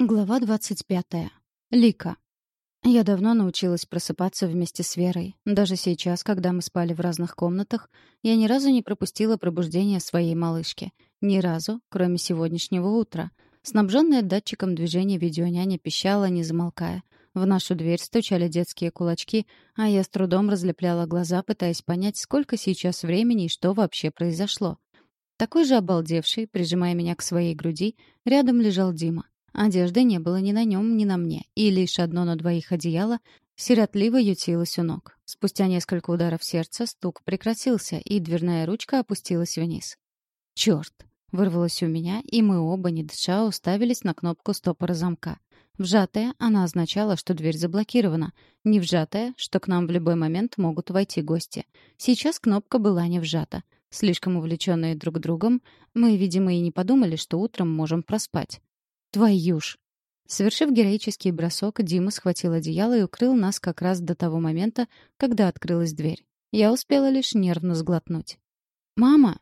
Глава 25. Лика. Я давно научилась просыпаться вместе с Верой. Даже сейчас, когда мы спали в разных комнатах, я ни разу не пропустила пробуждение своей малышки. Ни разу, кроме сегодняшнего утра. Снабженная датчиком движения видеоняня пищала, не замолкая. В нашу дверь стучали детские кулачки, а я с трудом разлепляла глаза, пытаясь понять, сколько сейчас времени и что вообще произошло. Такой же обалдевший, прижимая меня к своей груди, рядом лежал Дима. Одежды не было ни на нем, ни на мне, и лишь одно на двоих одеяло сиротливо ютилось у ног. Спустя несколько ударов сердца стук прекратился, и дверная ручка опустилась вниз. «Чёрт!» — вырвалось у меня, и мы оба, не дыша, уставились на кнопку стопора замка. Вжатая, она означала, что дверь заблокирована. Не вжатая, что к нам в любой момент могут войти гости. Сейчас кнопка была не вжата. Слишком увлеченные друг другом, мы, видимо, и не подумали, что утром можем проспать. Твою ж! Совершив героический бросок, Дима схватил одеяло и укрыл нас как раз до того момента, когда открылась дверь. Я успела лишь нервно сглотнуть. «Мама!»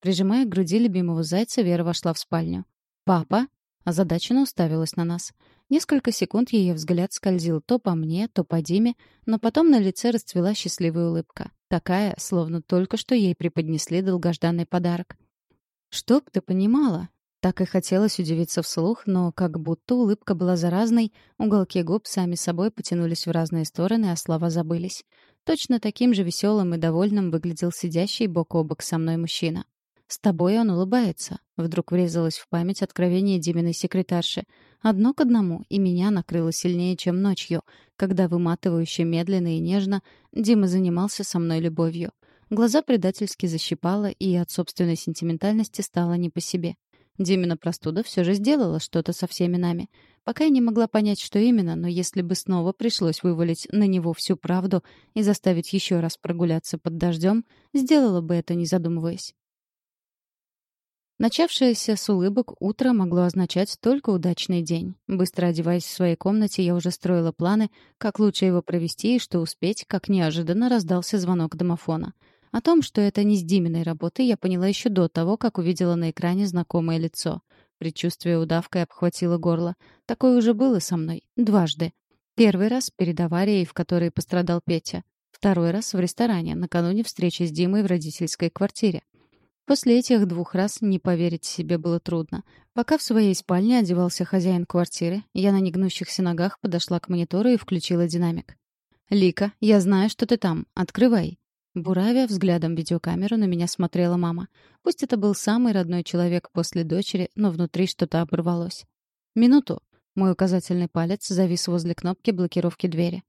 Прижимая к груди любимого зайца, Вера вошла в спальню. «Папа?» Озадаченно уставилась на нас. Несколько секунд ее взгляд скользил то по мне, то по Диме, но потом на лице расцвела счастливая улыбка. Такая, словно только что ей преподнесли долгожданный подарок. «Чтоб ты понимала!» Так и хотелось удивиться вслух, но как будто улыбка была заразной, уголки губ сами собой потянулись в разные стороны, а слова забылись. Точно таким же веселым и довольным выглядел сидящий бок о бок со мной мужчина. «С тобой он улыбается», — вдруг врезалось в память откровение Диминой секретарши. Одно к одному, и меня накрыло сильнее, чем ночью, когда выматывающе медленно и нежно Дима занимался со мной любовью. Глаза предательски защипало, и от собственной сентиментальности стало не по себе. Димина простуда все же сделала что-то со всеми нами. Пока я не могла понять, что именно, но если бы снова пришлось вывалить на него всю правду и заставить еще раз прогуляться под дождем, сделала бы это, не задумываясь. Начавшееся с улыбок утро могло означать только удачный день. Быстро одеваясь в своей комнате, я уже строила планы, как лучше его провести и что успеть, как неожиданно раздался звонок домофона — о том, что это не с Диминой работы, я поняла еще до того, как увидела на экране знакомое лицо. Предчувствие удавкой обхватило горло. Такое уже было со мной. Дважды. Первый раз перед аварией, в которой пострадал Петя. Второй раз в ресторане, накануне встречи с Димой в родительской квартире. После этих двух раз не поверить себе было трудно. Пока в своей спальне одевался хозяин квартиры, я на негнущихся ногах подошла к монитору и включила динамик. «Лика, я знаю, что ты там. Открывай». Буравя взглядом видеокамеру, на меня смотрела мама. Пусть это был самый родной человек после дочери, но внутри что-то оборвалось. «Минуту». Мой указательный палец завис возле кнопки блокировки двери.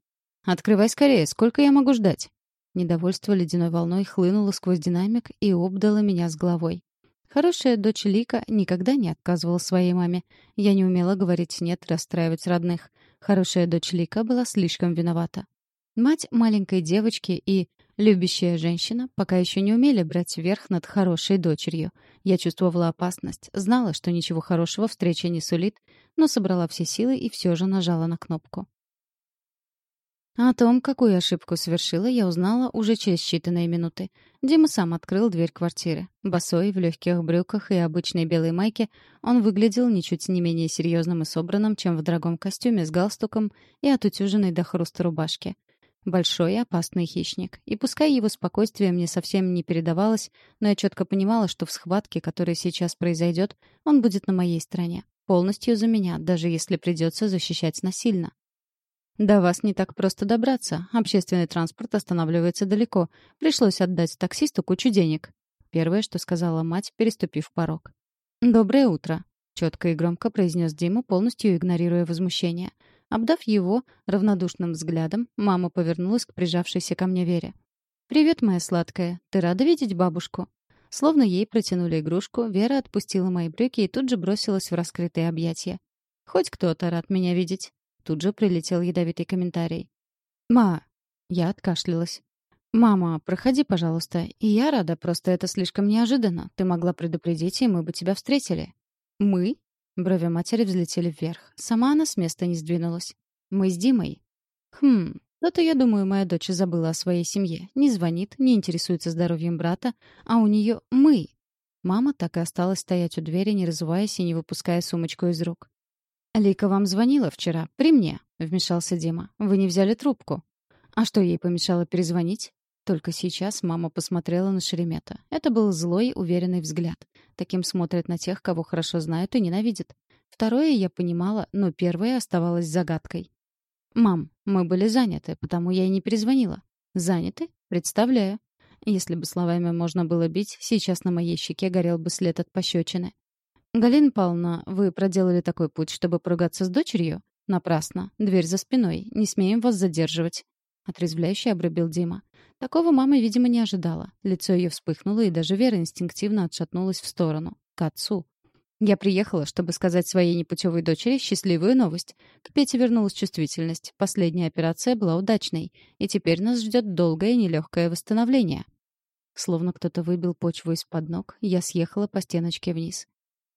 «Открывай скорее, сколько я могу ждать?» Недовольство ледяной волной хлынуло сквозь динамик и обдало меня с головой. Хорошая дочь Лика никогда не отказывала своей маме. Я не умела говорить «нет», расстраивать родных. Хорошая дочь Лика была слишком виновата. Мать маленькой девочки и Любящая женщина пока еще не умели брать верх над хорошей дочерью. Я чувствовала опасность, знала, что ничего хорошего встреча не сулит, но собрала все силы и все же нажала на кнопку. О том, какую ошибку совершила, я узнала уже через считанные минуты. Дима сам открыл дверь квартиры. Босой, в легких брюках и обычной белой майке, он выглядел ничуть не менее серьезным и собранным, чем в дорогом костюме с галстуком и отутюженной до хруста рубашки. Большой и опасный хищник. И пускай его спокойствие мне совсем не передавалось, но я четко понимала, что в схватке, которая сейчас произойдет, он будет на моей стороне. Полностью за меня, даже если придется защищать насильно. До вас не так просто добраться. Общественный транспорт останавливается далеко. Пришлось отдать таксисту кучу денег. Первое, что сказала мать, переступив порог. «Доброе утро», — четко и громко произнес Дима, полностью игнорируя возмущение. Обдав его равнодушным взглядом, мама повернулась к прижавшейся ко мне Вере. «Привет, моя сладкая. Ты рада видеть бабушку?» Словно ей протянули игрушку, Вера отпустила мои брюки и тут же бросилась в раскрытые объятия. «Хоть кто-то рад меня видеть». Тут же прилетел ядовитый комментарий. «Ма!» Я откашлялась. «Мама, проходи, пожалуйста. И я рада, просто это слишком неожиданно. Ты могла предупредить, и мы бы тебя встретили». «Мы?» Брови матери взлетели вверх. Сама она с места не сдвинулась. «Мы с Димой». «Хм, то-то, я думаю, моя дочь забыла о своей семье. Не звонит, не интересуется здоровьем брата, а у нее «мы». Мама так и осталась стоять у двери, не разуваясь и не выпуская сумочку из рук. «Лика вам звонила вчера, при мне», — вмешался Дима. «Вы не взяли трубку». «А что ей помешало перезвонить?» Только сейчас мама посмотрела на Шеремета. Это был злой, уверенный взгляд. Таким смотрят на тех, кого хорошо знают и ненавидят. Второе я понимала, но первое оставалось загадкой. «Мам, мы были заняты, потому я и не перезвонила». «Заняты? Представляю». Если бы словами можно было бить, сейчас на моей щеке горел бы след от пощечины. «Галина Павловна, вы проделали такой путь, чтобы поругаться с дочерью?» «Напрасно. Дверь за спиной. Не смеем вас задерживать». Отрезвляюще обрубил Дима. Такого мама, видимо, не ожидала. Лицо ее вспыхнуло, и даже Вера инстинктивно отшатнулась в сторону. К отцу. Я приехала, чтобы сказать своей непутевой дочери счастливую новость. К Пете вернулась чувствительность. Последняя операция была удачной, и теперь нас ждет долгое и нелегкое восстановление. Словно кто-то выбил почву из-под ног, я съехала по стеночке вниз.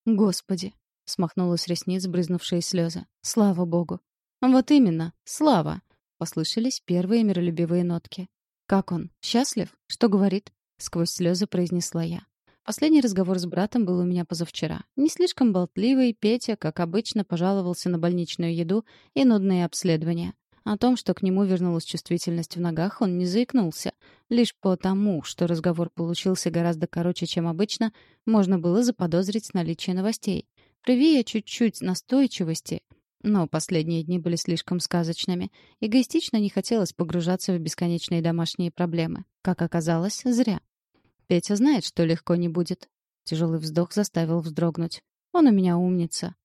«Господи!» — смахнула с ресниц брызнувшие слезы. «Слава Богу!» «Вот именно! Слава!» — послышались первые миролюбивые нотки. «Как он? Счастлив? Что говорит?» — сквозь слезы произнесла я. Последний разговор с братом был у меня позавчера. Не слишком болтливый, Петя, как обычно, пожаловался на больничную еду и нудные обследования. О том, что к нему вернулась чувствительность в ногах, он не заикнулся. Лишь потому, что разговор получился гораздо короче, чем обычно, можно было заподозрить наличие новостей. Прояви я чуть-чуть настойчивости, но последние дни были слишком сказочными. Эгоистично не хотелось погружаться в бесконечные домашние проблемы. Как оказалось, зря. Петя знает, что легко не будет. Тяжелый вздох заставил вздрогнуть. Он у меня умница.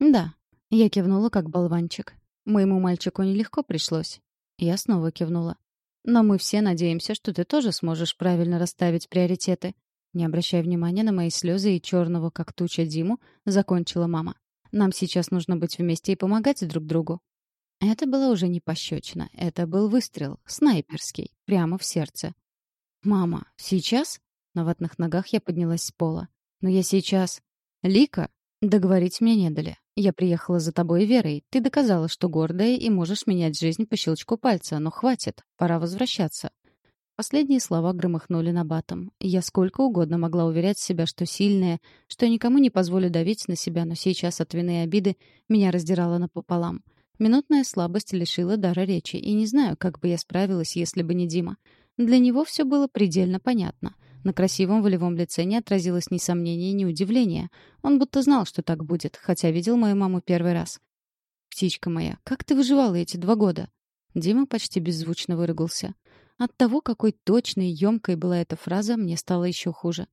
Да. Я кивнула, как болванчик. Моему мальчику нелегко пришлось. Я снова кивнула. Но мы все надеемся, что ты тоже сможешь правильно расставить приоритеты. Не обращая внимания на мои слезы и черного, как туча Диму, закончила мама. Нам сейчас нужно быть вместе и помогать друг другу». Это было уже не пощечина. Это был выстрел, снайперский, прямо в сердце. «Мама, сейчас?» На ватных ногах я поднялась с пола. «Но я сейчас...» «Лика?» Договорить мне не дали. Я приехала за тобой Верой. Ты доказала, что гордая и можешь менять жизнь по щелчку пальца. Но хватит. Пора возвращаться. Последние слова громыхнули на батом. Я сколько угодно могла уверять себя, что сильная, что никому не позволю давить на себя, но сейчас от вины и обиды меня раздирало напополам. Минутная слабость лишила дара речи, и не знаю, как бы я справилась, если бы не Дима. Для него все было предельно понятно. На красивом волевом лице не отразилось ни сомнения, ни удивления. Он будто знал, что так будет, хотя видел мою маму первый раз. «Птичка моя, как ты выживала эти два года?» Дима почти беззвучно выругался. От того, какой точной и ёмкой была эта фраза, мне стало еще хуже.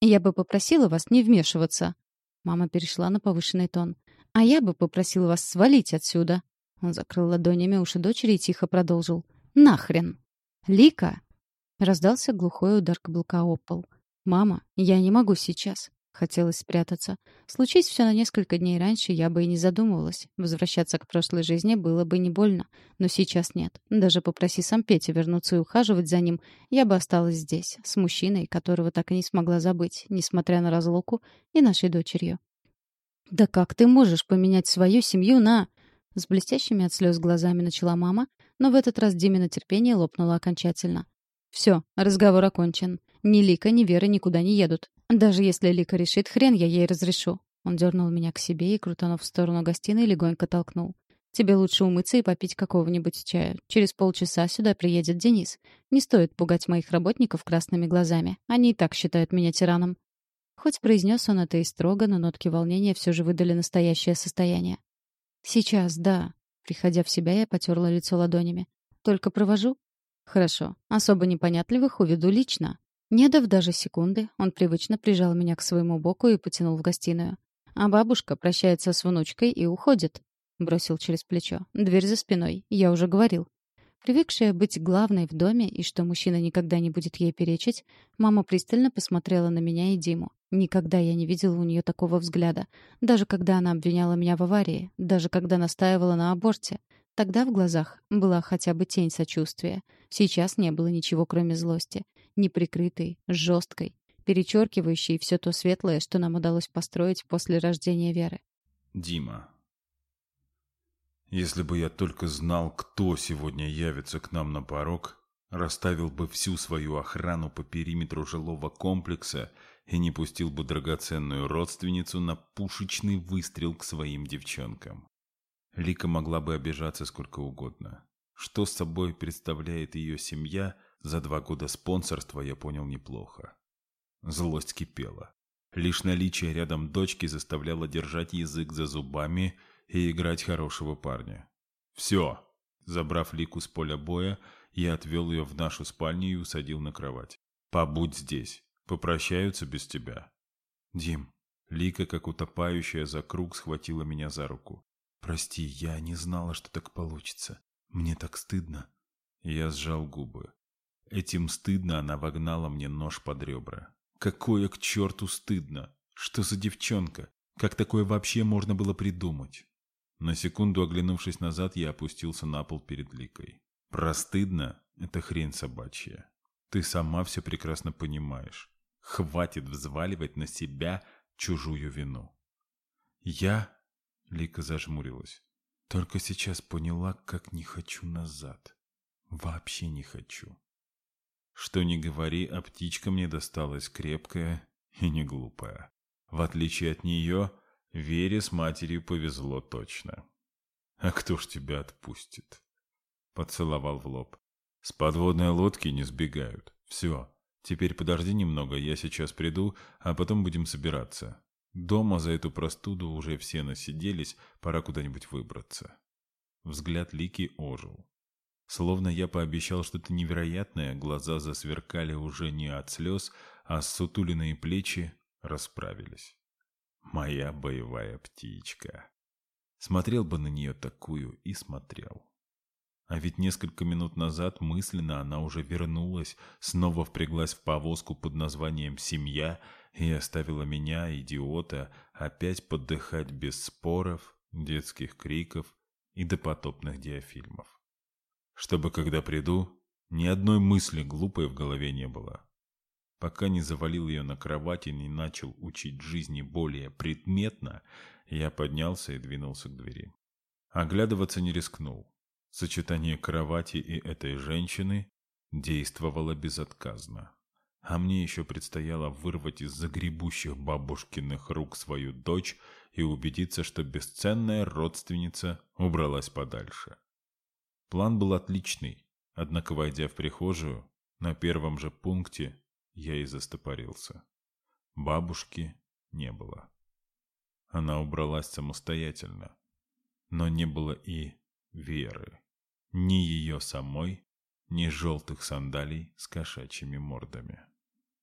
«Я бы попросила вас не вмешиваться». Мама перешла на повышенный тон. «А я бы попросила вас свалить отсюда». Он закрыл ладонями уши дочери и тихо продолжил. «Нахрен!» «Лика!» Раздался глухой удар каблука о пол. «Мама, я не могу сейчас. Хотелось спрятаться. Случись все на несколько дней раньше, я бы и не задумывалась. Возвращаться к прошлой жизни было бы не больно. Но сейчас нет. Даже попроси сам Петя вернуться и ухаживать за ним, я бы осталась здесь, с мужчиной, которого так и не смогла забыть, несмотря на разлуку, и нашей дочерью. «Да как ты можешь поменять свою семью на...» С блестящими от слез глазами начала мама, но в этот раз Димина терпение лопнуло окончательно. «Все, разговор окончен. Ни Лика, ни Вера никуда не едут. Даже если Лика решит, хрен я ей разрешу. Он дернул меня к себе и, крутанув в сторону гостиной, легонько толкнул. «Тебе лучше умыться и попить какого-нибудь чая. Через полчаса сюда приедет Денис. Не стоит пугать моих работников красными глазами. Они и так считают меня тираном». Хоть произнес он это и строго, но нотки волнения все же выдали настоящее состояние. «Сейчас, да». Приходя в себя, я потерла лицо ладонями. «Только провожу?» «Хорошо. Особо непонятливых уведу лично». Не дав даже секунды, он привычно прижал меня к своему боку и потянул в гостиную. А бабушка прощается с внучкой и уходит. Бросил через плечо. Дверь за спиной. Я уже говорил. Привыкшая быть главной в доме и что мужчина никогда не будет ей перечить, мама пристально посмотрела на меня и Диму. Никогда я не видела у нее такого взгляда. Даже когда она обвиняла меня в аварии, даже когда настаивала на аборте. Тогда в глазах была хотя бы тень сочувствия. Сейчас не было ничего, кроме злости неприкрытой, жесткой, перечеркивающей все то светлое, что нам удалось построить после рождения Веры. Дима. Если бы я только знал, кто сегодня явится к нам на порог, расставил бы всю свою охрану по периметру жилого комплекса и не пустил бы драгоценную родственницу на пушечный выстрел к своим девчонкам. Лика могла бы обижаться сколько угодно. Что с собой представляет ее семья, за два года спонсорства я понял неплохо. Злость кипела. Лишь наличие рядом дочки заставляло держать язык за зубами и играть хорошего парня. «Все!» Забрав Лику с поля боя, я отвел ее в нашу спальню и усадил на кровать. «Побудь здесь. Попрощаются без тебя». «Дим». Лика, как утопающая за круг, схватила меня за руку. «Прости, я не знала, что так получится. Мне так стыдно». Я сжал губы. Этим стыдно она вогнала мне нож под ребра. Какое к черту стыдно! Что за девчонка? Как такое вообще можно было придумать? На секунду оглянувшись назад, я опустился на пол перед Ликой. Простыдно — это хрень собачья. Ты сама все прекрасно понимаешь. Хватит взваливать на себя чужую вину. Я Лика зажмурилась. Только сейчас поняла, как не хочу назад. Вообще не хочу. Что ни говори, а птичка мне досталась крепкая и не глупая. В отличие от нее, Вере с матерью повезло точно. «А кто ж тебя отпустит?» Поцеловал в лоб. «С подводной лодки не сбегают. Все, теперь подожди немного, я сейчас приду, а потом будем собираться. Дома за эту простуду уже все насиделись, пора куда-нибудь выбраться. Взгляд Лики ожил. Словно я пообещал что-то невероятное, глаза засверкали уже не от слез, а сутуленные плечи расправились. Моя боевая птичка. Смотрел бы на нее такую и смотрел. А ведь несколько минут назад мысленно она уже вернулась, снова впряглась в повозку под названием «Семья» и оставила меня, идиота, опять подыхать без споров, детских криков и допотопных диафильмов. Чтобы, когда приду, ни одной мысли глупой в голове не было. Пока не завалил ее на кровать и не начал учить жизни более предметно, я поднялся и двинулся к двери. Оглядываться не рискнул. Сочетание кровати и этой женщины действовало безотказно. А мне еще предстояло вырвать из загребущих бабушкиных рук свою дочь и убедиться, что бесценная родственница убралась подальше. План был отличный, однако, войдя в прихожую, на первом же пункте я и застопорился. Бабушки не было. Она убралась самостоятельно, но не было и Веры. Ни ее самой, ни желтых сандалий с кошачьими мордами.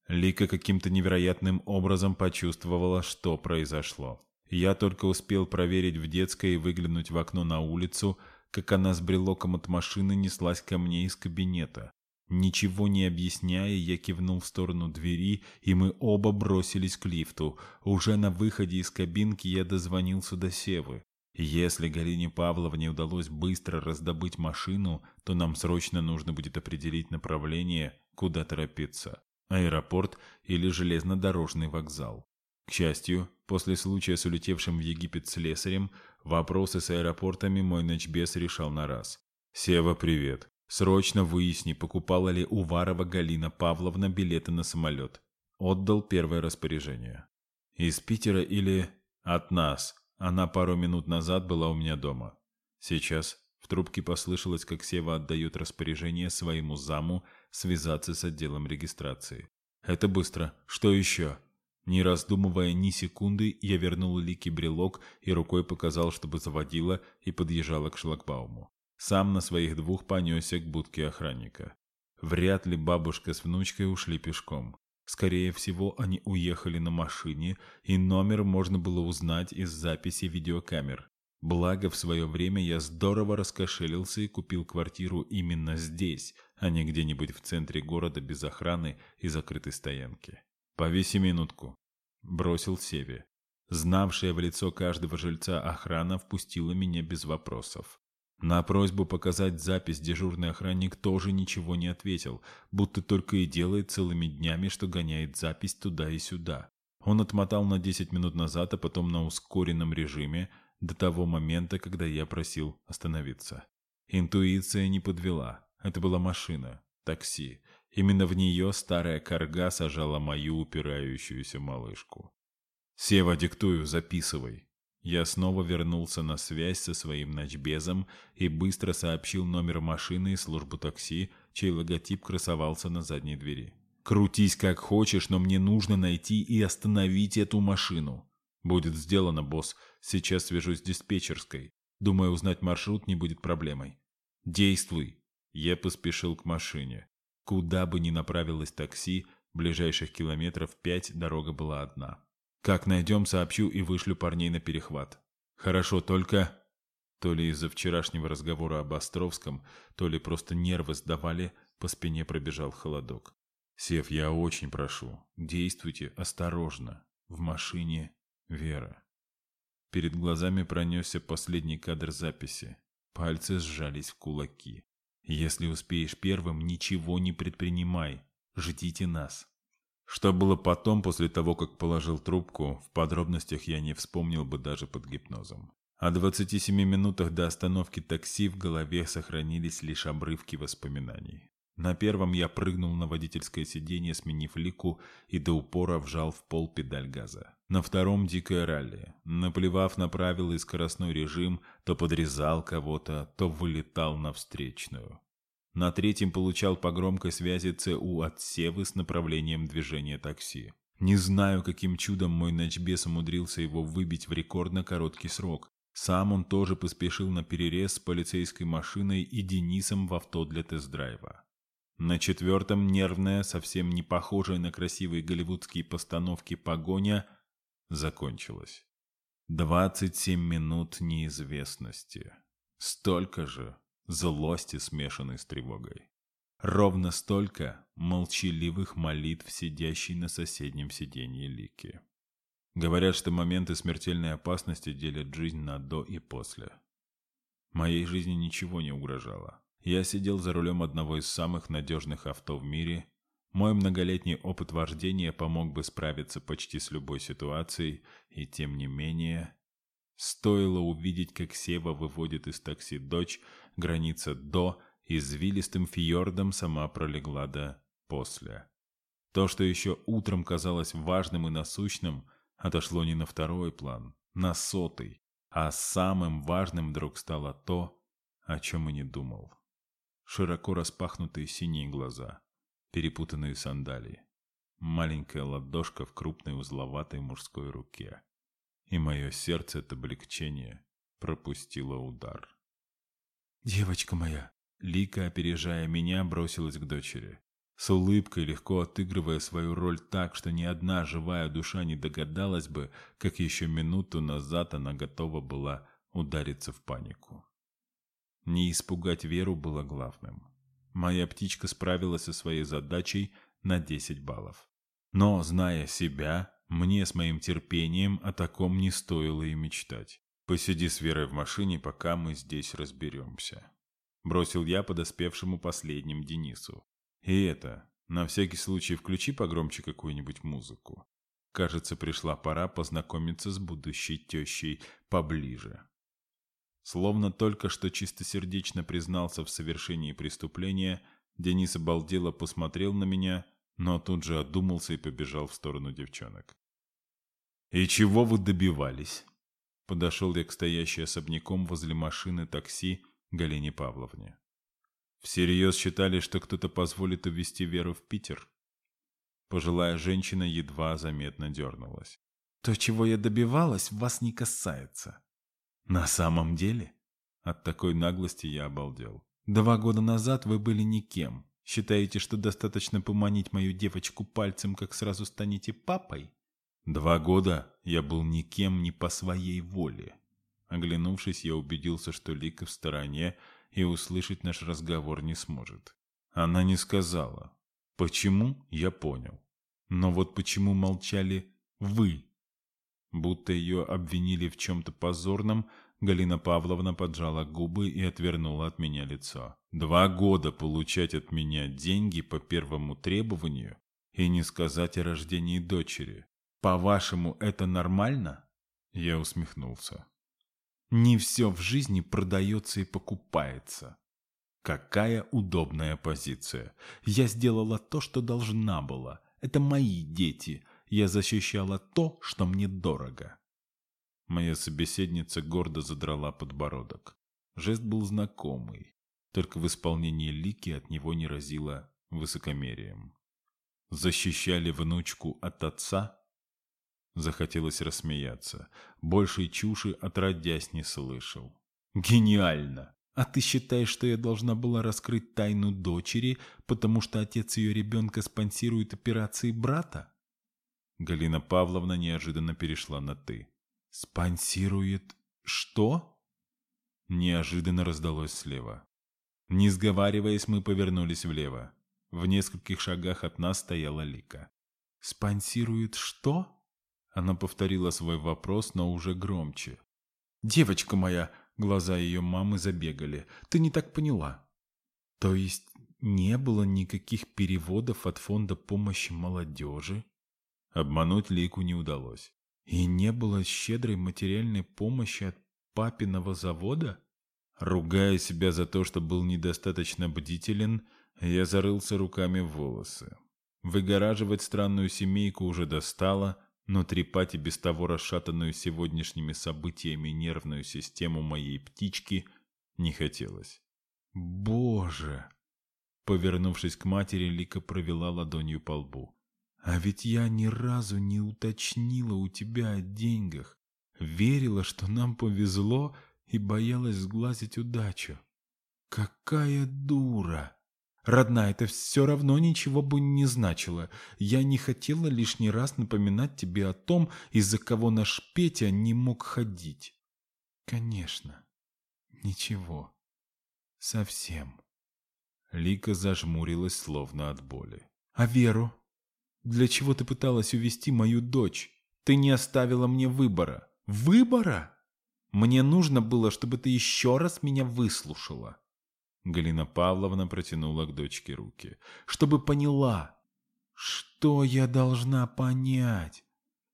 Лика каким-то невероятным образом почувствовала, что произошло. Я только успел проверить в детской и выглянуть в окно на улицу, как она с брелоком от машины неслась ко мне из кабинета. Ничего не объясняя, я кивнул в сторону двери, и мы оба бросились к лифту. Уже на выходе из кабинки я дозвонился до Севы. Если Галине Павловне удалось быстро раздобыть машину, то нам срочно нужно будет определить направление, куда торопиться аэропорт или железнодорожный вокзал. К счастью, после случая с улетевшим в Египет слесарем, вопросы с аэропортами мой ночбес решал на раз. «Сева, привет. Срочно выясни, покупала ли Уварова Галина Павловна билеты на самолет». Отдал первое распоряжение. «Из Питера или...» «От нас. Она пару минут назад была у меня дома. Сейчас в трубке послышалось, как Сева отдает распоряжение своему заму связаться с отделом регистрации. «Это быстро. Что еще?» Не раздумывая ни секунды, я вернул Лике брелок и рукой показал, чтобы заводила и подъезжала к шлагбауму. Сам на своих двух понесся к будке охранника. Вряд ли бабушка с внучкой ушли пешком. Скорее всего, они уехали на машине, и номер можно было узнать из записи видеокамер. Благо, в свое время я здорово раскошелился и купил квартиру именно здесь, а не где-нибудь в центре города без охраны и закрытой стоянки. «Повеси минутку», — бросил Севе. Знавшая в лицо каждого жильца охрана впустила меня без вопросов. На просьбу показать запись дежурный охранник тоже ничего не ответил, будто только и делает целыми днями, что гоняет запись туда и сюда. Он отмотал на 10 минут назад, а потом на ускоренном режиме, до того момента, когда я просил остановиться. Интуиция не подвела. Это была машина, такси. Именно в нее старая корга сажала мою упирающуюся малышку. «Сева, диктую, записывай». Я снова вернулся на связь со своим ночбезом и быстро сообщил номер машины и службу такси, чей логотип красовался на задней двери. «Крутись как хочешь, но мне нужно найти и остановить эту машину». «Будет сделано, босс. Сейчас свяжусь с диспетчерской. Думаю, узнать маршрут не будет проблемой». «Действуй!» Я поспешил к машине. Куда бы ни направилось такси, ближайших километров пять дорога была одна. Как найдем, сообщу и вышлю парней на перехват. Хорошо, только... То ли из-за вчерашнего разговора об Островском, то ли просто нервы сдавали, по спине пробежал холодок. Сев, я очень прошу, действуйте осторожно. В машине Вера. Перед глазами пронесся последний кадр записи. Пальцы сжались в кулаки. Если успеешь первым, ничего не предпринимай. Ждите нас. Что было потом, после того, как положил трубку, в подробностях я не вспомнил бы даже под гипнозом. О 27 минутах до остановки такси в голове сохранились лишь обрывки воспоминаний. На первом я прыгнул на водительское сиденье, сменив лику, и до упора вжал в пол педаль газа. На втором дикое ралли. Наплевав на правила и скоростной режим, то подрезал кого-то, то вылетал на встречную. На третьем получал по громкой связи ЦУ от Севы с направлением движения такси. Не знаю, каким чудом мой ночбес умудрился его выбить в рекордно короткий срок. Сам он тоже поспешил на перерез с полицейской машиной и Денисом в авто для тест-драйва. На четвертом нервная, совсем не похожая на красивые голливудские постановки погоня закончилась. Двадцать семь минут неизвестности. Столько же злости, смешанной с тревогой. Ровно столько молчаливых молитв, сидящей на соседнем сиденье Лики. Говорят, что моменты смертельной опасности делят жизнь на «до» и «после». Моей жизни ничего не угрожало. Я сидел за рулем одного из самых надежных авто в мире. Мой многолетний опыт вождения помог бы справиться почти с любой ситуацией, и тем не менее... Стоило увидеть, как Сева выводит из такси дочь, граница «до» извилистым фьордом сама пролегла до «после». То, что еще утром казалось важным и насущным, отошло не на второй план, на сотый, а самым важным вдруг стало то, о чем и не думал. Широко распахнутые синие глаза, перепутанные сандалии, маленькая ладошка в крупной узловатой мужской руке и мое сердце от облегчения пропустило удар. «Девочка моя!» Лика, опережая меня, бросилась к дочери. С улыбкой, легко отыгрывая свою роль так, что ни одна живая душа не догадалась бы, как еще минуту назад она готова была удариться в панику. Не испугать Веру было главным. Моя птичка справилась со своей задачей на 10 баллов. Но, зная себя, мне с моим терпением о таком не стоило и мечтать. Посиди с Верой в машине, пока мы здесь разберемся. Бросил я подоспевшему последним Денису. И это, на всякий случай включи погромче какую-нибудь музыку. Кажется, пришла пора познакомиться с будущей тещей поближе. Словно только что чистосердечно признался в совершении преступления, Денис обалдело посмотрел на меня – но тут же одумался и побежал в сторону девчонок. «И чего вы добивались?» Подошел я к стоящей особняком возле машины такси Галине Павловне. «Всерьез считали, что кто-то позволит увезти Веру в Питер?» Пожилая женщина едва заметно дернулась. «То, чего я добивалась, вас не касается». «На самом деле?» От такой наглости я обалдел. «Два года назад вы были никем, Считаете, что достаточно поманить мою девочку пальцем, как сразу станете папой? Два года я был никем не по своей воле. Оглянувшись, я убедился, что Лика в стороне и услышать наш разговор не сможет. Она не сказала. Почему, я понял. Но вот почему молчали вы? Будто ее обвинили в чем-то позорном, Галина Павловна поджала губы и отвернула от меня лицо. «Два года получать от меня деньги по первому требованию и не сказать о рождении дочери. По-вашему, это нормально?» Я усмехнулся. «Не все в жизни продается и покупается. Какая удобная позиция. Я сделала то, что должна была. Это мои дети. Я защищала то, что мне дорого. Моя собеседница гордо задрала подбородок. Жест был знакомый, только в исполнении Лики от него не разило высокомерием. Защищали внучку от отца? Захотелось рассмеяться. Большей чуши отродясь не слышал. Гениально! А ты считаешь, что я должна была раскрыть тайну дочери, потому что отец ее ребенка спонсирует операции брата? Галина Павловна неожиданно перешла на «ты». «Спонсирует что?» Неожиданно раздалось слева. Не сговариваясь, мы повернулись влево. В нескольких шагах от нас стояла Лика. «Спонсирует что?» Она повторила свой вопрос, но уже громче. «Девочка моя!» Глаза ее мамы забегали. «Ты не так поняла». «То есть не было никаких переводов от фонда помощи молодежи?» Обмануть Лику не удалось. «И не было щедрой материальной помощи от папиного завода?» Ругая себя за то, что был недостаточно бдителен, я зарылся руками в волосы. Выгораживать странную семейку уже достало, но трепать и без того расшатанную сегодняшними событиями нервную систему моей птички не хотелось. «Боже!» Повернувшись к матери, Лика провела ладонью по лбу. «А ведь я ни разу не уточнила у тебя о деньгах. Верила, что нам повезло, и боялась сглазить удачу. Какая дура!» Родная, это все равно ничего бы не значило. Я не хотела лишний раз напоминать тебе о том, из-за кого наш Петя не мог ходить. Конечно. Ничего. Совсем. Лика зажмурилась, словно от боли. А Веру? Для чего ты пыталась увести мою дочь? Ты не оставила мне выбора. Выбора? Мне нужно было, чтобы ты еще раз меня выслушала. Галина Павловна протянула к дочке руки. «Чтобы поняла, что я должна понять?»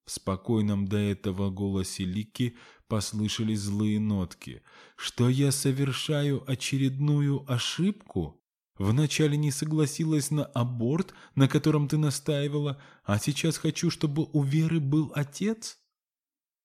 В спокойном до этого голосе Лики послышались злые нотки. «Что я совершаю очередную ошибку? Вначале не согласилась на аборт, на котором ты настаивала, а сейчас хочу, чтобы у Веры был отец?»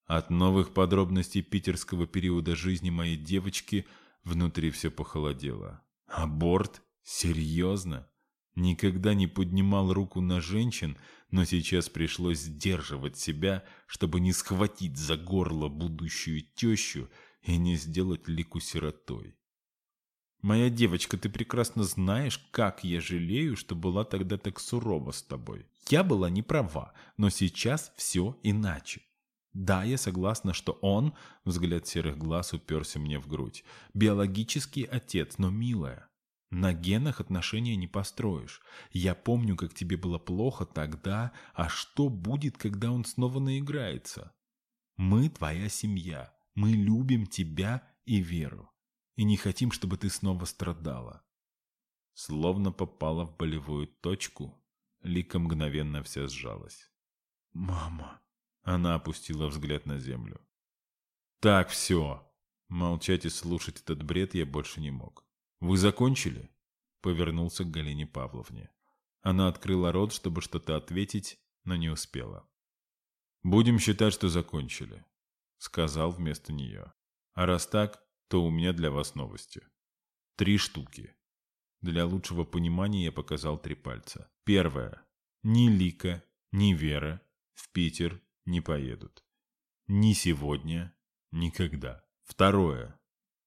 От новых подробностей питерского периода жизни моей девочки – Внутри все похолодело. Аборт? Серьезно? Никогда не поднимал руку на женщин, но сейчас пришлось сдерживать себя, чтобы не схватить за горло будущую тещу и не сделать лику сиротой. «Моя девочка, ты прекрасно знаешь, как я жалею, что была тогда так сурова с тобой. Я была не права, но сейчас все иначе. Да, я согласна, что он, взгляд серых глаз уперся мне в грудь, биологический отец, но милая. На генах отношения не построишь. Я помню, как тебе было плохо тогда, а что будет, когда он снова наиграется? Мы твоя семья. Мы любим тебя и Веру. И не хотим, чтобы ты снова страдала. Словно попала в болевую точку, Лика мгновенно вся сжалась. «Мама!» Она опустила взгляд на землю. «Так, все!» Молчать и слушать этот бред я больше не мог. «Вы закончили?» Повернулся к Галине Павловне. Она открыла рот, чтобы что-то ответить, но не успела. «Будем считать, что закончили», — сказал вместо нее. «А раз так, то у меня для вас новости. Три штуки». Для лучшего понимания я показал три пальца. Первое. Ни Лика, ни Вера в Питер не поедут. Ни сегодня, никогда. Второе.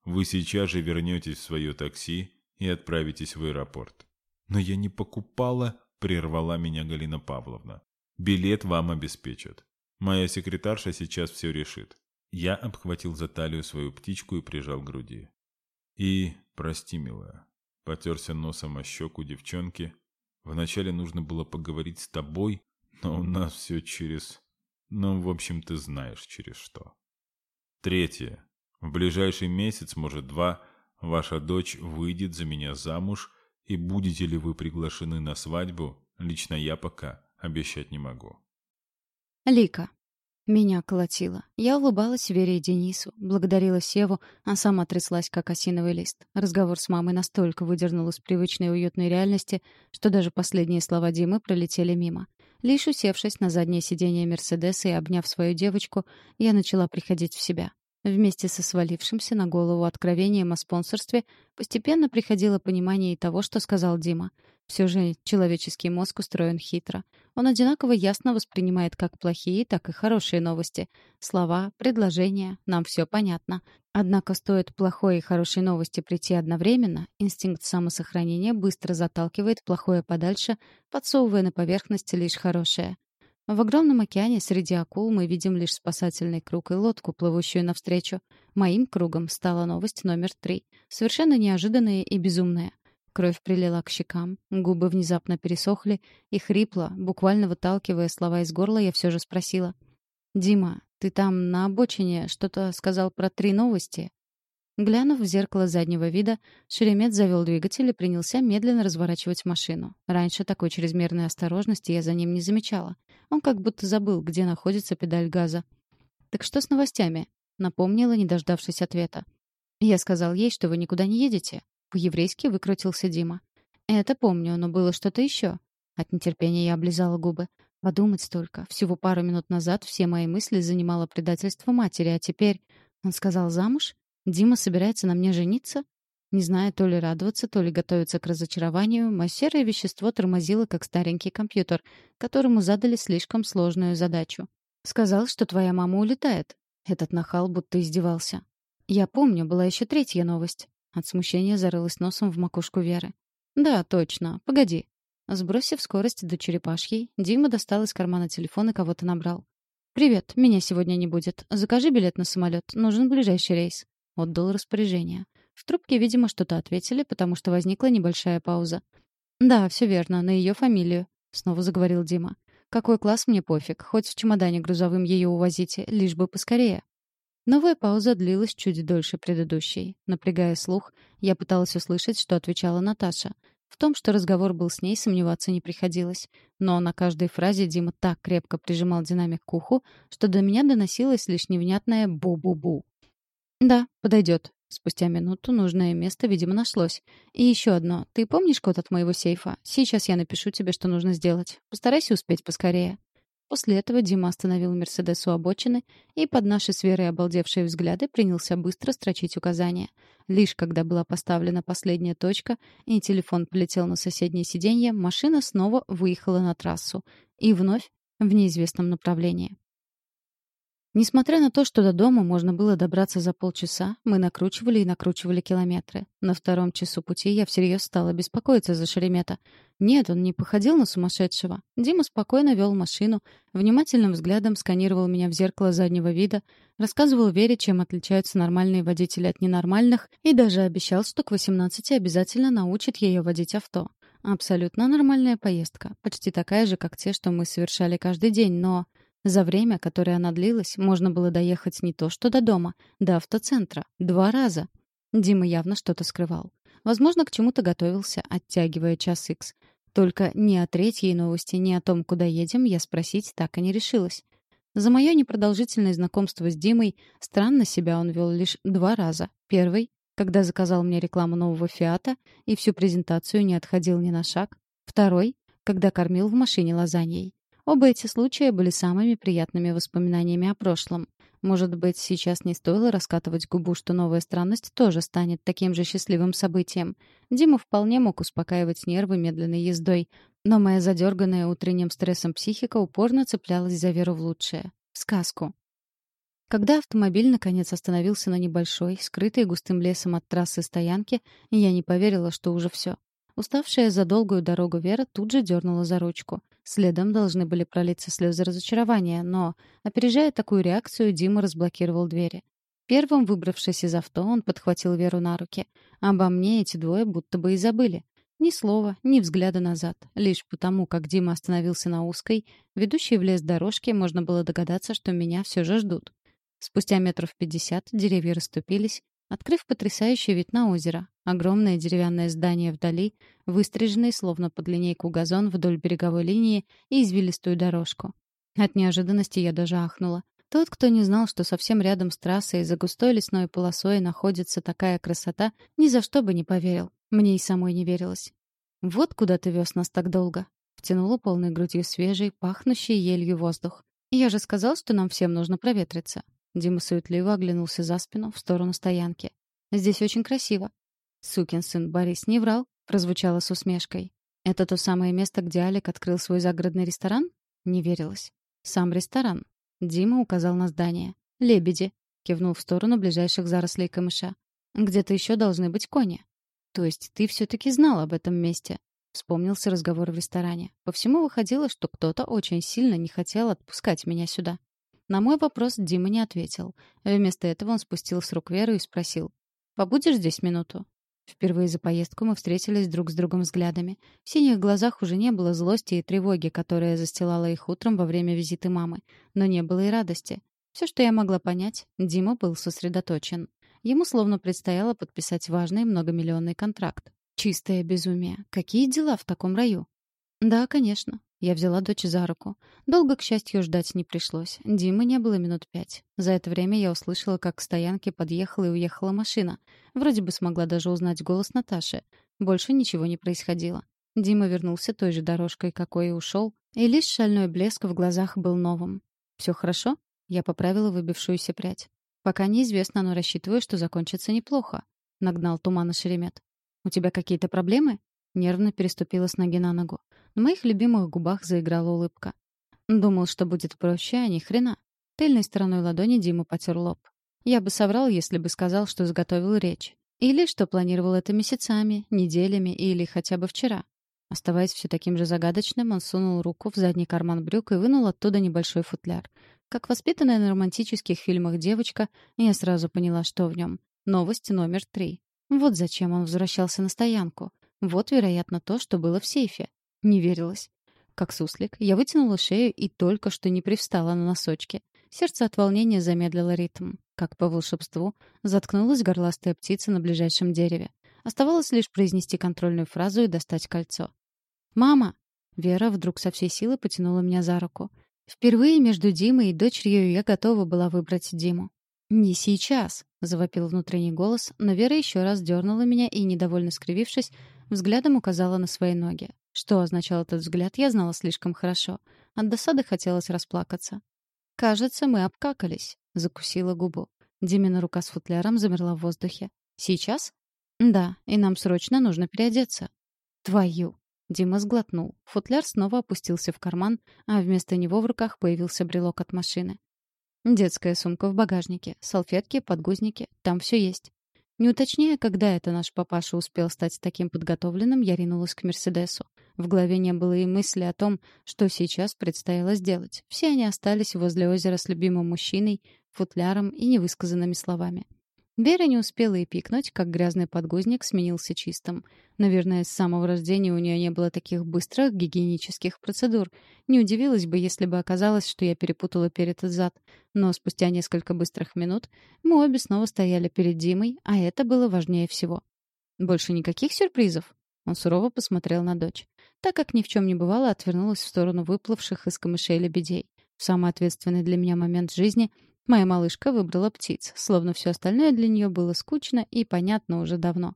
Вы сейчас же вернетесь в свое такси и отправитесь в аэропорт. Но я не покупала, прервала меня Галина Павловна. Билет вам обеспечат. Моя секретарша сейчас все решит. Я обхватил за талию свою птичку и прижал к груди. И, прости, милая, потерся носом о щеку девчонки. Вначале нужно было поговорить с тобой, но у нас все через ну, в общем, ты знаешь, через что. Третье. В ближайший месяц, может, два, ваша дочь выйдет за меня замуж, и будете ли вы приглашены на свадьбу, лично я пока обещать не могу. Лика. Меня колотило. Я улыбалась Вере и Денису, благодарила Севу, а сама тряслась, как осиновый лист. Разговор с мамой настолько выдернул из привычной уютной реальности, что даже последние слова Димы пролетели мимо. Лишь усевшись на заднее сиденье Мерседеса и обняв свою девочку, я начала приходить в себя. Вместе со свалившимся на голову откровением о спонсорстве постепенно приходило понимание и того, что сказал Дима. Все же человеческий мозг устроен хитро. Он одинаково ясно воспринимает как плохие, так и хорошие новости. Слова, предложения, нам все понятно. Однако стоит плохой и хорошей новости прийти одновременно, инстинкт самосохранения быстро заталкивает плохое подальше, подсовывая на поверхность лишь хорошее. В огромном океане среди акул мы видим лишь спасательный круг и лодку, плывущую навстречу. Моим кругом стала новость номер три, совершенно неожиданная и безумная. Кровь прилила к щекам, губы внезапно пересохли, и хрипло, буквально выталкивая слова из горла, я все же спросила. «Дима, ты там на обочине что-то сказал про три новости?» Глянув в зеркало заднего вида, Шеремет завел двигатель и принялся медленно разворачивать машину. Раньше такой чрезмерной осторожности я за ним не замечала. Он как будто забыл, где находится педаль газа. «Так что с новостями?» — напомнила, не дождавшись ответа. «Я сказал ей, что вы никуда не едете». По-еврейски выкрутился Дима. «Это помню, но было что-то еще». От нетерпения я облизала губы. Подумать только. Всего пару минут назад все мои мысли занимало предательство матери, а теперь... Он сказал замуж? Дима собирается на мне жениться? Не зная то ли радоваться, то ли готовиться к разочарованию, мое серое вещество тормозило, как старенький компьютер, которому задали слишком сложную задачу. «Сказал, что твоя мама улетает». Этот нахал будто издевался. «Я помню, была еще третья новость». От смущения зарылась носом в макушку Веры. «Да, точно. Погоди». Сбросив скорость до черепашьей, Дима достал из кармана телефон и кого-то набрал. «Привет, меня сегодня не будет. Закажи билет на самолет. Нужен ближайший рейс». Отдал распоряжение. В трубке, видимо, что-то ответили, потому что возникла небольшая пауза. «Да, все верно, на ее фамилию», — снова заговорил Дима. «Какой класс, мне пофиг. Хоть в чемодане грузовым ее увозите, лишь бы поскорее». Новая пауза длилась чуть дольше предыдущей. Напрягая слух, я пыталась услышать, что отвечала Наташа. В том, что разговор был с ней, сомневаться не приходилось. Но на каждой фразе Дима так крепко прижимал динамик к уху, что до меня доносилось лишь невнятное «бу-бу-бу». «Да, подойдет». Спустя минуту нужное место, видимо, нашлось. «И еще одно. Ты помнишь код от моего сейфа? Сейчас я напишу тебе, что нужно сделать. Постарайся успеть поскорее». После этого Дима остановил «Мерседес» у обочины и под наши с Верой обалдевшие взгляды принялся быстро строчить указания. Лишь когда была поставлена последняя точка и телефон полетел на соседнее сиденье, машина снова выехала на трассу. И вновь в неизвестном направлении. Несмотря на то, что до дома можно было добраться за полчаса, мы накручивали и накручивали километры. На втором часу пути я всерьез стала беспокоиться за Шеремета. Нет, он не походил на сумасшедшего. Дима спокойно вел машину, внимательным взглядом сканировал меня в зеркало заднего вида, рассказывал Вере, чем отличаются нормальные водители от ненормальных, и даже обещал, что к 18 обязательно научит ее водить авто. Абсолютно нормальная поездка, почти такая же, как те, что мы совершали каждый день, но... За время, которое она длилась, можно было доехать не то что до дома, до автоцентра. Два раза. Дима явно что-то скрывал. Возможно, к чему-то готовился, оттягивая час икс. Только ни о третьей новости, ни о том, куда едем, я спросить так и не решилась. За мое непродолжительное знакомство с Димой странно себя он вел лишь два раза. Первый, когда заказал мне рекламу нового «Фиата» и всю презентацию не отходил ни на шаг. Второй, когда кормил в машине лазаньей. Оба эти случая были самыми приятными воспоминаниями о прошлом. Может быть, сейчас не стоило раскатывать губу, что новая странность тоже станет таким же счастливым событием. Дима вполне мог успокаивать нервы медленной ездой, но моя задерганная утренним стрессом психика упорно цеплялась за веру в лучшее. В сказку. Когда автомобиль наконец остановился на небольшой, скрытой густым лесом от трассы стоянке, я не поверила, что уже все. Уставшая за долгую дорогу Вера тут же дернула за ручку. Следом должны были пролиться слезы разочарования, но, опережая такую реакцию, Дима разблокировал двери. Первым выбравшись из авто, он подхватил Веру на руки. Обо мне эти двое будто бы и забыли. Ни слова, ни взгляда назад. Лишь потому, как Дима остановился на узкой, ведущей в лес дорожке, можно было догадаться, что меня все же ждут. Спустя метров пятьдесят деревья расступились, открыв потрясающий вид на озеро. Огромное деревянное здание вдали, выстриженный словно под линейку газон вдоль береговой линии и извилистую дорожку. От неожиданности я даже ахнула. Тот, кто не знал, что совсем рядом с трассой за густой лесной полосой находится такая красота, ни за что бы не поверил. Мне и самой не верилось. Вот куда ты вез нас так долго. Втянула полной грудью свежий, пахнущий елью воздух. «Я же сказал, что нам всем нужно проветриться». Дима суетливо оглянулся за спину, в сторону стоянки. «Здесь очень красиво». «Сукин сын Борис не врал», — прозвучало с усмешкой. «Это то самое место, где Алик открыл свой загородный ресторан?» Не верилось. «Сам ресторан». Дима указал на здание. «Лебеди», — кивнул в сторону ближайших зарослей камыша. «Где-то еще должны быть кони». «То есть ты все-таки знал об этом месте?» Вспомнился разговор в ресторане. По всему выходило, что кто-то очень сильно не хотел отпускать меня сюда. На мой вопрос Дима не ответил. Вместо этого он спустил с рук Веру и спросил. «Побудешь здесь минуту?» Впервые за поездку мы встретились друг с другом взглядами. В синих глазах уже не было злости и тревоги, которая застилала их утром во время визита мамы. Но не было и радости. Все, что я могла понять, Дима был сосредоточен. Ему словно предстояло подписать важный многомиллионный контракт. Чистое безумие. Какие дела в таком раю? Да, конечно. Я взяла дочь за руку. Долго, к счастью, ждать не пришлось. Димы не было минут пять. За это время я услышала, как к стоянке подъехала и уехала машина. Вроде бы смогла даже узнать голос Наташи. Больше ничего не происходило. Дима вернулся той же дорожкой, какой и ушел, и лишь шальной блеск в глазах был новым. «Все хорошо?» Я поправила выбившуюся прядь. «Пока неизвестно, но рассчитываю, что закончится неплохо», — нагнал тумана Шеремет. «У тебя какие-то проблемы?» Нервно переступила с ноги на ногу. На моих любимых губах заиграла улыбка. Думал, что будет проще, а ни хрена. Тыльной стороной ладони Дима потер лоб. Я бы соврал, если бы сказал, что заготовил речь. Или что планировал это месяцами, неделями или хотя бы вчера. Оставаясь все таким же загадочным, он сунул руку в задний карман брюк и вынул оттуда небольшой футляр. Как воспитанная на романтических фильмах девочка, я сразу поняла, что в нем. Новость номер три. Вот зачем он возвращался на стоянку. Вот, вероятно, то, что было в сейфе. Не верилось. Как суслик, я вытянула шею и только что не привстала на носочки. Сердце от волнения замедлило ритм. Как по волшебству, заткнулась горластая птица на ближайшем дереве. Оставалось лишь произнести контрольную фразу и достать кольцо. «Мама!» Вера вдруг со всей силы потянула меня за руку. Впервые между Димой и дочерью я готова была выбрать Диму. «Не сейчас!» — завопил внутренний голос, но Вера еще раз дернула меня и, недовольно скривившись, взглядом указала на свои ноги. Что означал этот взгляд, я знала слишком хорошо. От досады хотелось расплакаться. «Кажется, мы обкакались», — закусила губу. Димина рука с футляром замерла в воздухе. «Сейчас?» «Да, и нам срочно нужно переодеться». «Твою!» Дима сглотнул. Футляр снова опустился в карман, а вместо него в руках появился брелок от машины. Детская сумка в багажнике, салфетки, подгузники, там все есть. Не уточняя, когда это наш папаша успел стать таким подготовленным, я ринулась к Мерседесу. В голове не было и мысли о том, что сейчас предстояло сделать. Все они остались возле озера с любимым мужчиной, футляром и невысказанными словами. Вера не успела и пикнуть, как грязный подгузник сменился чистым. Наверное, с самого рождения у нее не было таких быстрых гигиенических процедур. Не удивилась бы, если бы оказалось, что я перепутала перед и зад. Но спустя несколько быстрых минут мы обе снова стояли перед Димой, а это было важнее всего. «Больше никаких сюрпризов?» Он сурово посмотрел на дочь. Так как ни в чем не бывало, отвернулась в сторону выплывших из камышей лебедей. В самый ответственный для меня момент жизни — Моя малышка выбрала птиц, словно все остальное для нее было скучно и понятно уже давно.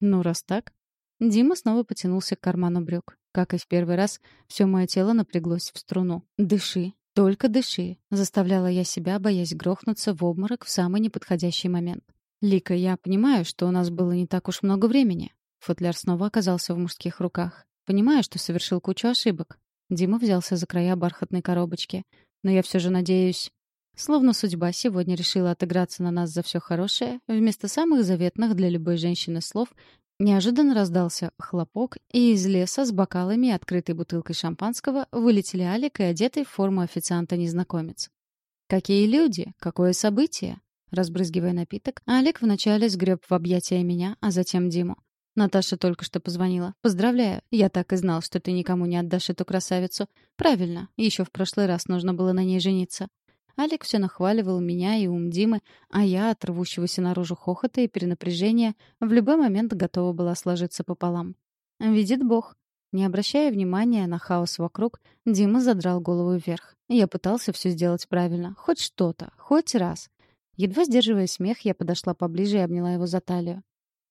Ну, раз так... Дима снова потянулся к карману брюк. Как и в первый раз, все мое тело напряглось в струну. «Дыши, только дыши», — заставляла я себя, боясь грохнуться в обморок в самый неподходящий момент. «Лика, я понимаю, что у нас было не так уж много времени». Футляр снова оказался в мужских руках. «Понимаю, что совершил кучу ошибок». Дима взялся за края бархатной коробочки. «Но я все же надеюсь...» Словно судьба сегодня решила отыграться на нас за все хорошее, вместо самых заветных для любой женщины слов неожиданно раздался хлопок, и из леса с бокалами и открытой бутылкой шампанского вылетели Алик и одетый в форму официанта незнакомец. «Какие люди! Какое событие!» Разбрызгивая напиток, Алик вначале сгреб в объятия меня, а затем Диму. «Наташа только что позвонила. Поздравляю. Я так и знал, что ты никому не отдашь эту красавицу. Правильно. Еще в прошлый раз нужно было на ней жениться. Алик все нахваливал меня и ум Димы, а я от рвущегося наружу хохота и перенапряжения в любой момент готова была сложиться пополам. Видит Бог. Не обращая внимания на хаос вокруг, Дима задрал голову вверх. Я пытался все сделать правильно. Хоть что-то. Хоть раз. Едва сдерживая смех, я подошла поближе и обняла его за талию.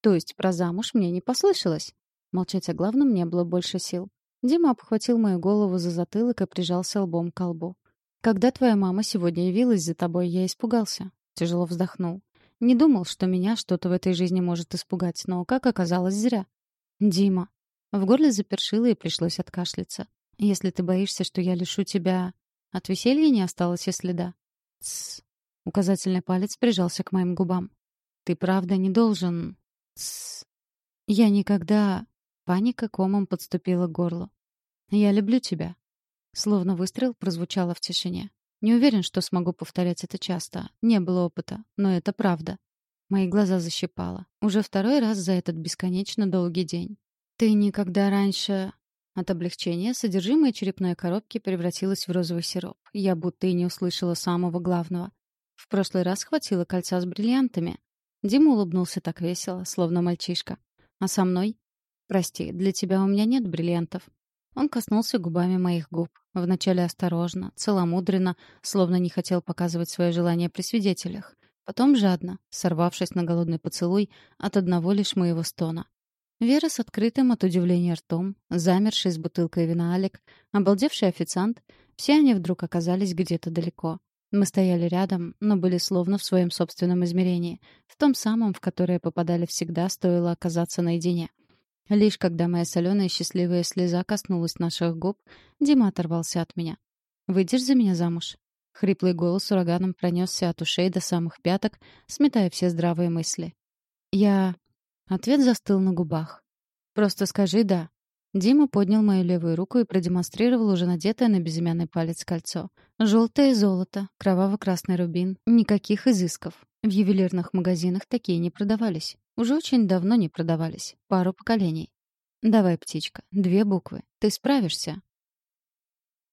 То есть про замуж мне не послышалось. Молчать о главном не было больше сил. Дима обхватил мою голову за затылок и прижался лбом к лбу. «Когда твоя мама сегодня явилась за тобой, я испугался». Тяжело вздохнул. Не думал, что меня что-то в этой жизни может испугать, но, как оказалось, зря. «Дима». В горле запершило и пришлось откашляться. «Если ты боишься, что я лишу тебя...» От веселья не осталось и следа. «Тссс». Указательный палец прижался к моим губам. «Ты правда не должен...» «Тссс». «Я никогда...» Паника комом подступила к горлу. «Я люблю тебя». Словно выстрел прозвучало в тишине. Не уверен, что смогу повторять это часто. Не было опыта, но это правда. Мои глаза защипало. Уже второй раз за этот бесконечно долгий день. Ты никогда раньше... От облегчения содержимое черепной коробки превратилось в розовый сироп. Я будто и не услышала самого главного. В прошлый раз хватило кольца с бриллиантами. Дима улыбнулся так весело, словно мальчишка. А со мной? Прости, для тебя у меня нет бриллиантов. Он коснулся губами моих губ. Вначале осторожно, целомудренно, словно не хотел показывать свое желание при свидетелях. Потом жадно, сорвавшись на голодный поцелуй от одного лишь моего стона. Вера с открытым от удивления ртом, замерший с бутылкой вина Алик, обалдевший официант — все они вдруг оказались где-то далеко. Мы стояли рядом, но были словно в своем собственном измерении, в том самом, в которое попадали всегда, стоило оказаться наедине. Лишь когда моя соленая счастливая слеза коснулась наших губ, Дима оторвался от меня. «Выйдешь за меня замуж?» Хриплый голос ураганом пронесся от ушей до самых пяток, сметая все здравые мысли. «Я...» Ответ застыл на губах. «Просто скажи «да». Дима поднял мою левую руку и продемонстрировал уже надетое на безымянный палец кольцо. Желтое золото, кроваво-красный рубин, никаких изысков. В ювелирных магазинах такие не продавались. Уже очень давно не продавались. Пару поколений. «Давай, птичка, две буквы. Ты справишься?»